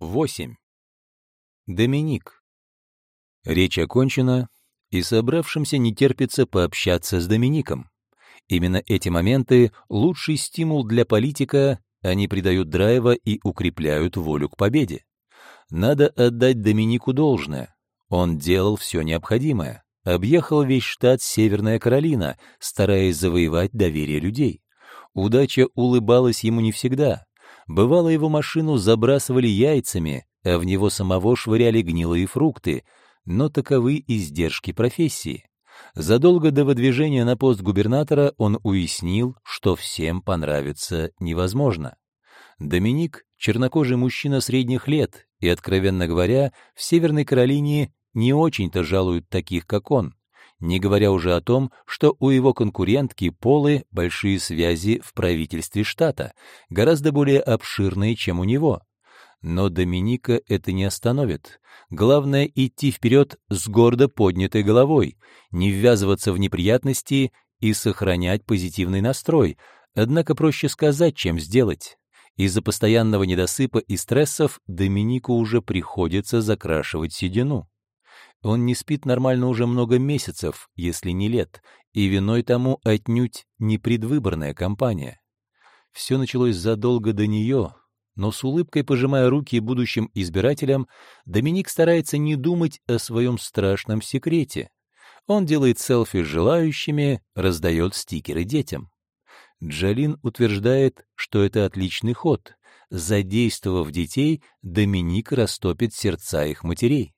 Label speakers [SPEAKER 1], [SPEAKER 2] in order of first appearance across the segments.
[SPEAKER 1] 8. Доминик. Речь окончена, и собравшимся не терпится пообщаться с Домиником. Именно эти моменты — лучший стимул для политика, они придают драйва и укрепляют волю к победе. Надо отдать Доминику должное. Он делал все необходимое. Объехал весь штат Северная Каролина, стараясь завоевать доверие людей. Удача улыбалась ему не всегда — Бывало, его машину забрасывали яйцами, а в него самого швыряли гнилые фрукты, но таковы издержки профессии. Задолго до выдвижения на пост губернатора он уяснил, что всем понравится невозможно. Доминик — чернокожий мужчина средних лет, и, откровенно говоря, в Северной Каролине не очень-то жалуют таких, как он не говоря уже о том, что у его конкурентки Полы большие связи в правительстве штата, гораздо более обширные, чем у него. Но Доминика это не остановит. Главное — идти вперед с гордо поднятой головой, не ввязываться в неприятности и сохранять позитивный настрой, однако проще сказать, чем сделать. Из-за постоянного недосыпа и стрессов Доминику уже приходится закрашивать седину. Он не спит нормально уже много месяцев, если не лет, и виной тому отнюдь не предвыборная кампания. Все началось задолго до нее, но с улыбкой пожимая руки будущим избирателям, Доминик старается не думать о своем страшном секрете. Он делает селфи с желающими, раздает стикеры детям. Джалин утверждает, что это отличный ход. Задействовав детей, Доминик растопит сердца их матерей.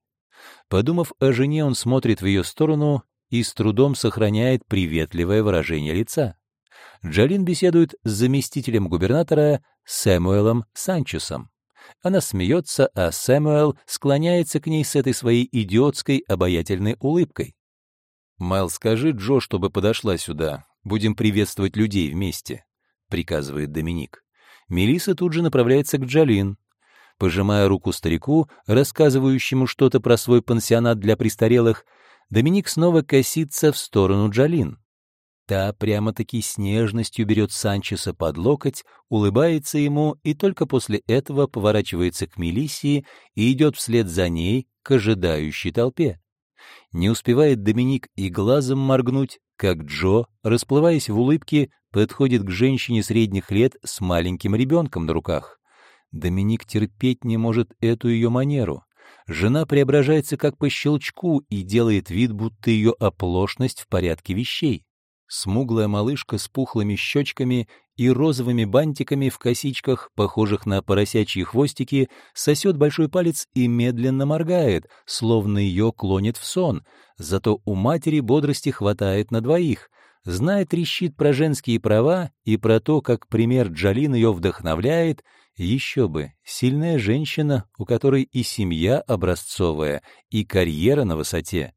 [SPEAKER 1] Подумав о жене, он смотрит в ее сторону и с трудом сохраняет приветливое выражение лица. Джалин беседует с заместителем губернатора Сэмуэлом Санчесом. Она смеется, а Сэмуэл склоняется к ней с этой своей идиотской обаятельной улыбкой. «Майл, скажи Джо, чтобы подошла сюда. Будем приветствовать людей вместе», — приказывает Доминик. Мелисса тут же направляется к Джалин. Пожимая руку старику, рассказывающему что-то про свой пансионат для престарелых, Доминик снова косится в сторону Джалин. Та прямо-таки с нежностью берет Санчеса под локоть, улыбается ему и только после этого поворачивается к Мелиссии и идет вслед за ней к ожидающей толпе. Не успевает Доминик и глазом моргнуть, как Джо, расплываясь в улыбке, подходит к женщине средних лет с маленьким ребенком на руках. Доминик терпеть не может эту ее манеру. Жена преображается как по щелчку и делает вид, будто ее оплошность в порядке вещей. Смуглая малышка с пухлыми щечками и розовыми бантиками в косичках, похожих на поросячьи хвостики, сосет большой палец и медленно моргает, словно ее клонит в сон. Зато у матери бодрости хватает на двоих. Знает, трещит про женские права и про то, как пример Джалин ее вдохновляет — еще бы, сильная женщина, у которой и семья образцовая, и карьера на высоте.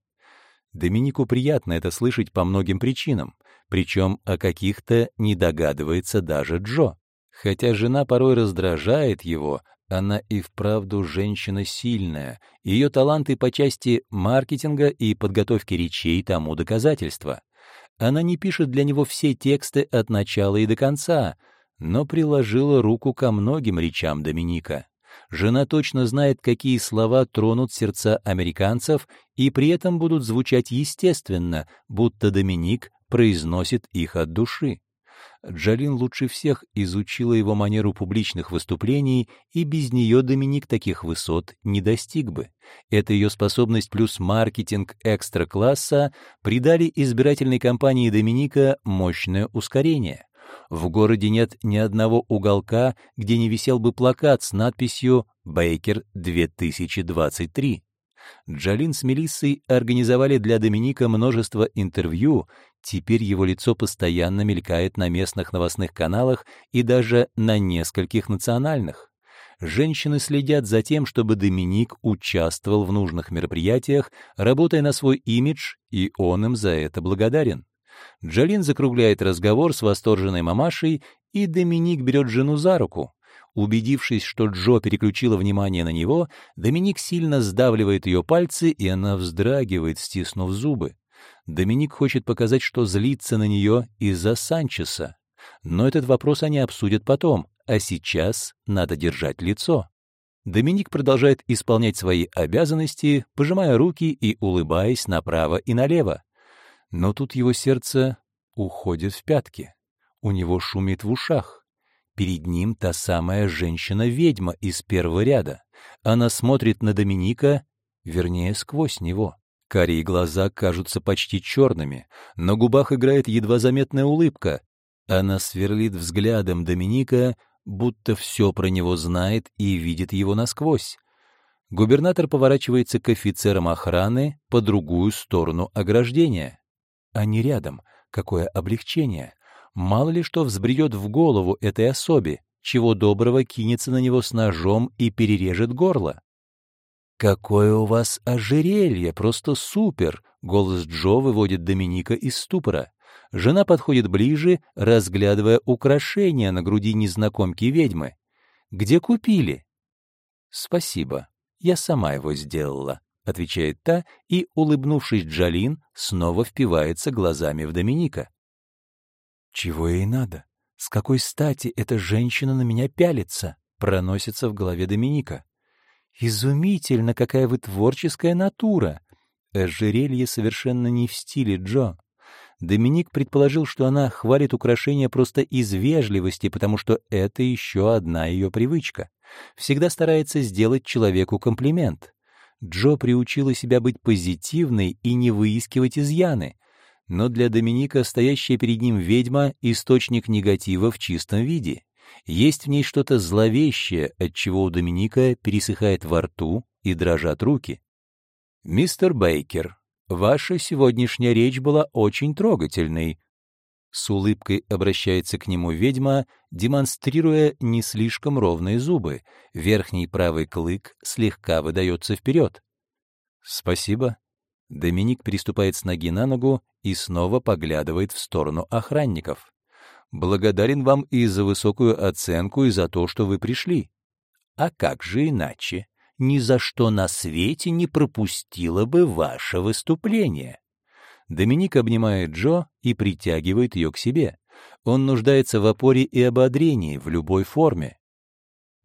[SPEAKER 1] Доминику приятно это слышать по многим причинам, причем о каких-то не догадывается даже Джо. Хотя жена порой раздражает его, она и вправду женщина сильная, ее таланты по части маркетинга и подготовки речей тому доказательство. Она не пишет для него все тексты от начала и до конца — но приложила руку ко многим речам Доминика. Жена точно знает, какие слова тронут сердца американцев и при этом будут звучать естественно, будто Доминик произносит их от души. Джалин лучше всех изучила его манеру публичных выступлений, и без нее Доминик таких высот не достиг бы. Эта ее способность плюс маркетинг экстра-класса придали избирательной кампании Доминика мощное ускорение. В городе нет ни одного уголка, где не висел бы плакат с надписью «Бейкер 2023». Джалин с Мелиссой организовали для Доминика множество интервью, теперь его лицо постоянно мелькает на местных новостных каналах и даже на нескольких национальных. Женщины следят за тем, чтобы Доминик участвовал в нужных мероприятиях, работая на свой имидж, и он им за это благодарен. Джалин закругляет разговор с восторженной мамашей, и Доминик берет жену за руку. Убедившись, что Джо переключила внимание на него, Доминик сильно сдавливает ее пальцы, и она вздрагивает, стиснув зубы. Доминик хочет показать, что злится на нее из-за Санчеса. Но этот вопрос они обсудят потом, а сейчас надо держать лицо. Доминик продолжает исполнять свои обязанности, пожимая руки и улыбаясь направо и налево. Но тут его сердце уходит в пятки. У него шумит в ушах. Перед ним та самая женщина-ведьма из первого ряда. Она смотрит на Доминика, вернее, сквозь него. Карие глаза кажутся почти черными, на губах играет едва заметная улыбка. Она сверлит взглядом Доминика, будто все про него знает и видит его насквозь. Губернатор поворачивается к офицерам охраны по другую сторону ограждения. Они рядом. Какое облегчение! Мало ли что взбредет в голову этой особе, чего доброго кинется на него с ножом и перережет горло. «Какое у вас ожерелье! Просто супер!» — голос Джо выводит Доминика из ступора. Жена подходит ближе, разглядывая украшения на груди незнакомки-ведьмы. «Где купили?» «Спасибо, я сама его сделала», — отвечает та, и, улыбнувшись Джалин, снова впивается глазами в Доминика. «Чего ей надо? С какой стати эта женщина на меня пялится?» — проносится в голове Доминика. «Изумительно, какая вы творческая натура!» Ожерелье совершенно не в стиле Джо. Доминик предположил, что она хвалит украшения просто из вежливости, потому что это еще одна ее привычка. Всегда старается сделать человеку комплимент. Джо приучила себя быть позитивной и не выискивать изъяны. Но для Доминика стоящая перед ним ведьма — источник негатива в чистом виде. Есть в ней что-то зловещее, от чего у Доминика пересыхает во рту и дрожат руки. «Мистер Бейкер, ваша сегодняшняя речь была очень трогательной». С улыбкой обращается к нему ведьма, демонстрируя не слишком ровные зубы. Верхний правый клык слегка выдается вперед. «Спасибо». Доминик переступает с ноги на ногу и снова поглядывает в сторону охранников. Благодарен вам и за высокую оценку, и за то, что вы пришли. А как же иначе? Ни за что на свете не пропустила бы ваше выступление. Доминик обнимает Джо и притягивает ее к себе. Он нуждается в опоре и ободрении в любой форме.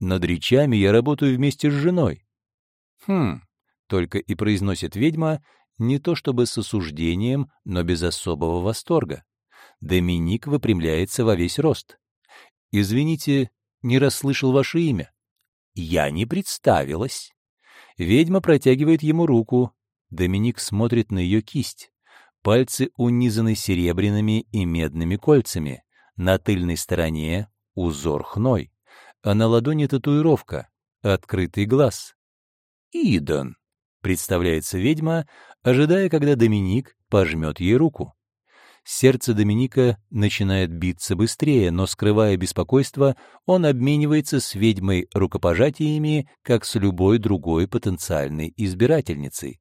[SPEAKER 1] Над речами я работаю вместе с женой. Хм, только и произносит ведьма, не то чтобы с осуждением, но без особого восторга. Доминик выпрямляется во весь рост. «Извините, не расслышал ваше имя». «Я не представилась». Ведьма протягивает ему руку. Доминик смотрит на ее кисть. Пальцы унизаны серебряными и медными кольцами. На тыльной стороне узор хной, а на ладони татуировка — открытый глаз. «Идон», — представляется ведьма, ожидая, когда Доминик пожмет ей руку. Сердце Доминика начинает биться быстрее, но, скрывая беспокойство, он обменивается с ведьмой рукопожатиями, как с любой другой потенциальной избирательницей.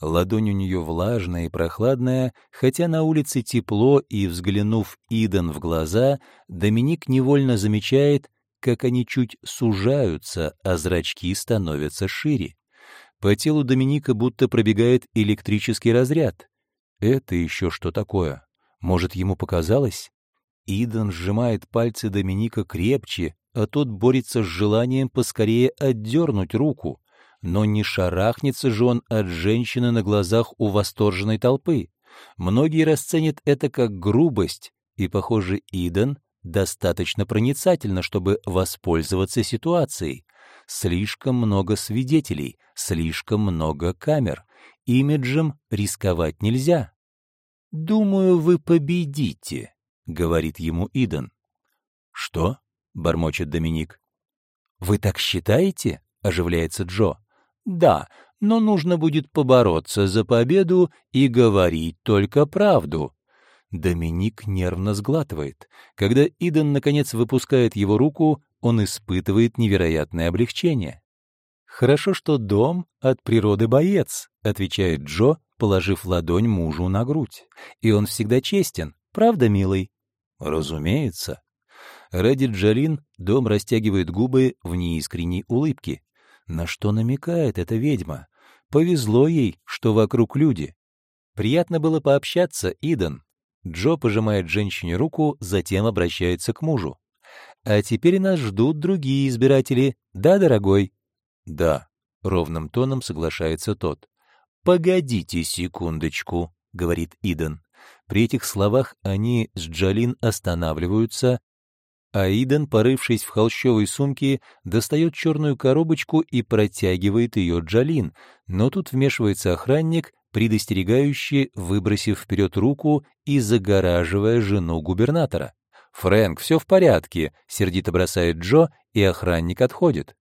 [SPEAKER 1] Ладонь у нее влажная и прохладная, хотя на улице тепло, и, взглянув Иден в глаза, Доминик невольно замечает, как они чуть сужаются, а зрачки становятся шире. По телу Доминика будто пробегает электрический разряд. Это еще что такое? Может, ему показалось? Иден сжимает пальцы Доминика крепче, а тот борется с желанием поскорее отдернуть руку. Но не шарахнется же он от женщины на глазах у восторженной толпы. Многие расценят это как грубость, и, похоже, Иден достаточно проницательно, чтобы воспользоваться ситуацией. Слишком много свидетелей, слишком много камер. Имиджем рисковать нельзя. «Думаю, вы победите», — говорит ему Иден. «Что?» — бормочет Доминик. «Вы так считаете?» — оживляется Джо. «Да, но нужно будет побороться за победу и говорить только правду». Доминик нервно сглатывает. Когда Иден, наконец, выпускает его руку, он испытывает невероятное облегчение. «Хорошо, что дом от природы боец», — отвечает Джо, положив ладонь мужу на грудь. «И он всегда честен, правда, милый?» «Разумеется». Ради Джалин дом растягивает губы в неискренней улыбке. На что намекает эта ведьма? Повезло ей, что вокруг люди. Приятно было пообщаться, Иден. Джо пожимает женщине руку, затем обращается к мужу. «А теперь нас ждут другие избиратели. Да, дорогой?» «Да», — ровным тоном соглашается тот. «Погодите секундочку», — говорит Иден. При этих словах они с Джалин останавливаются, а Иден, порывшись в холщовой сумке, достает черную коробочку и протягивает ее Джалин, но тут вмешивается охранник, предостерегающий, выбросив вперед руку и загораживая жену губернатора. «Фрэнк, все в порядке», — сердито бросает Джо, и охранник отходит.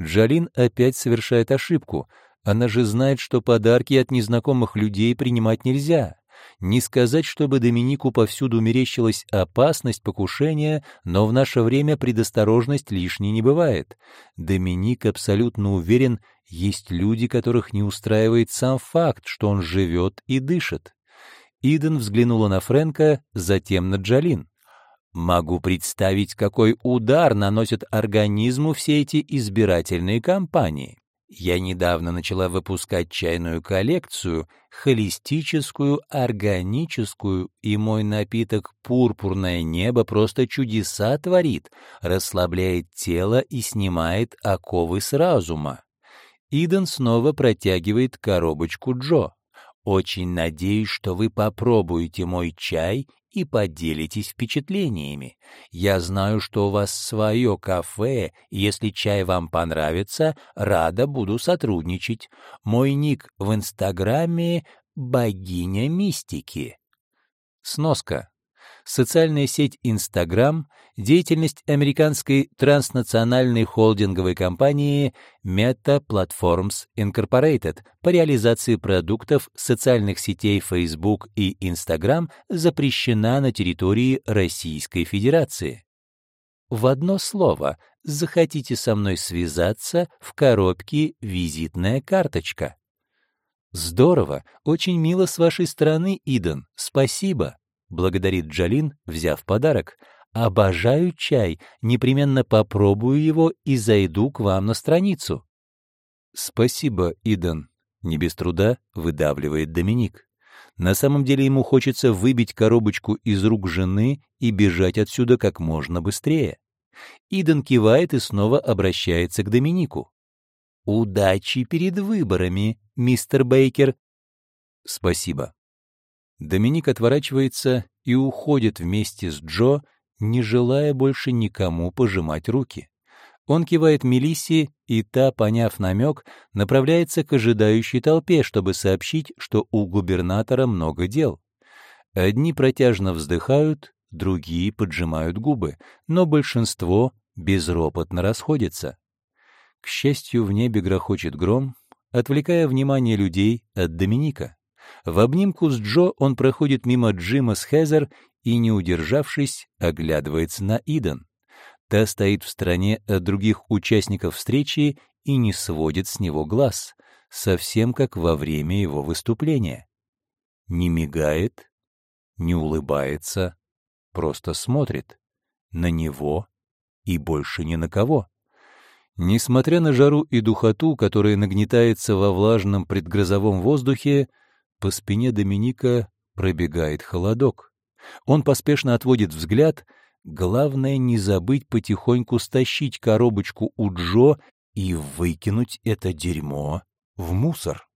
[SPEAKER 1] Джалин опять совершает ошибку. Она же знает, что подарки от незнакомых людей принимать нельзя. Не сказать, чтобы Доминику повсюду мерещилась опасность покушения, но в наше время предосторожность лишней не бывает. Доминик абсолютно уверен, есть люди, которых не устраивает сам факт, что он живет и дышит. Иден взглянула на Фрэнка, затем на Джалин. Могу представить, какой удар наносят организму все эти избирательные кампании. Я недавно начала выпускать чайную коллекцию, холистическую, органическую, и мой напиток «Пурпурное небо» просто чудеса творит, расслабляет тело и снимает оковы с разума. Иден снова протягивает коробочку Джо. «Очень надеюсь, что вы попробуете мой чай и поделитесь впечатлениями. Я знаю, что у вас свое кафе, и если чай вам понравится, рада буду сотрудничать. Мой ник в Инстаграме — богиня мистики. Сноска. Социальная сеть Instagram — деятельность американской транснациональной холдинговой компании Meta Platforms Incorporated по реализации продуктов социальных сетей Facebook и Instagram запрещена на территории Российской Федерации. В одно слово, захотите со мной связаться, в коробке визитная карточка. Здорово, очень мило с вашей стороны, Иден, спасибо благодарит Джалин, взяв подарок. «Обожаю чай, непременно попробую его и зайду к вам на страницу». «Спасибо, Иден», — не без труда выдавливает Доминик. На самом деле ему хочется выбить коробочку из рук жены и бежать отсюда как можно быстрее. Иден кивает и снова обращается к Доминику. «Удачи перед выборами, мистер Бейкер». «Спасибо». Доминик отворачивается и уходит вместе с Джо, не желая больше никому пожимать руки. Он кивает Мелиссе, и та, поняв намек, направляется к ожидающей толпе, чтобы сообщить, что у губернатора много дел. Одни протяжно вздыхают, другие поджимают губы, но большинство безропотно расходится. К счастью, в небе грохочет гром, отвлекая внимание людей от Доминика. В обнимку с Джо он проходит мимо Джима с Хезер и, не удержавшись, оглядывается на Иден. Та стоит в стороне от других участников встречи и не сводит с него глаз, совсем как во время его выступления. Не мигает, не улыбается, просто смотрит на него и больше ни на кого. Несмотря на жару и духоту, которая нагнетается во влажном предгрозовом воздухе, по спине Доминика пробегает холодок. Он поспешно отводит взгляд. Главное не забыть потихоньку стащить коробочку у Джо и выкинуть это дерьмо в мусор.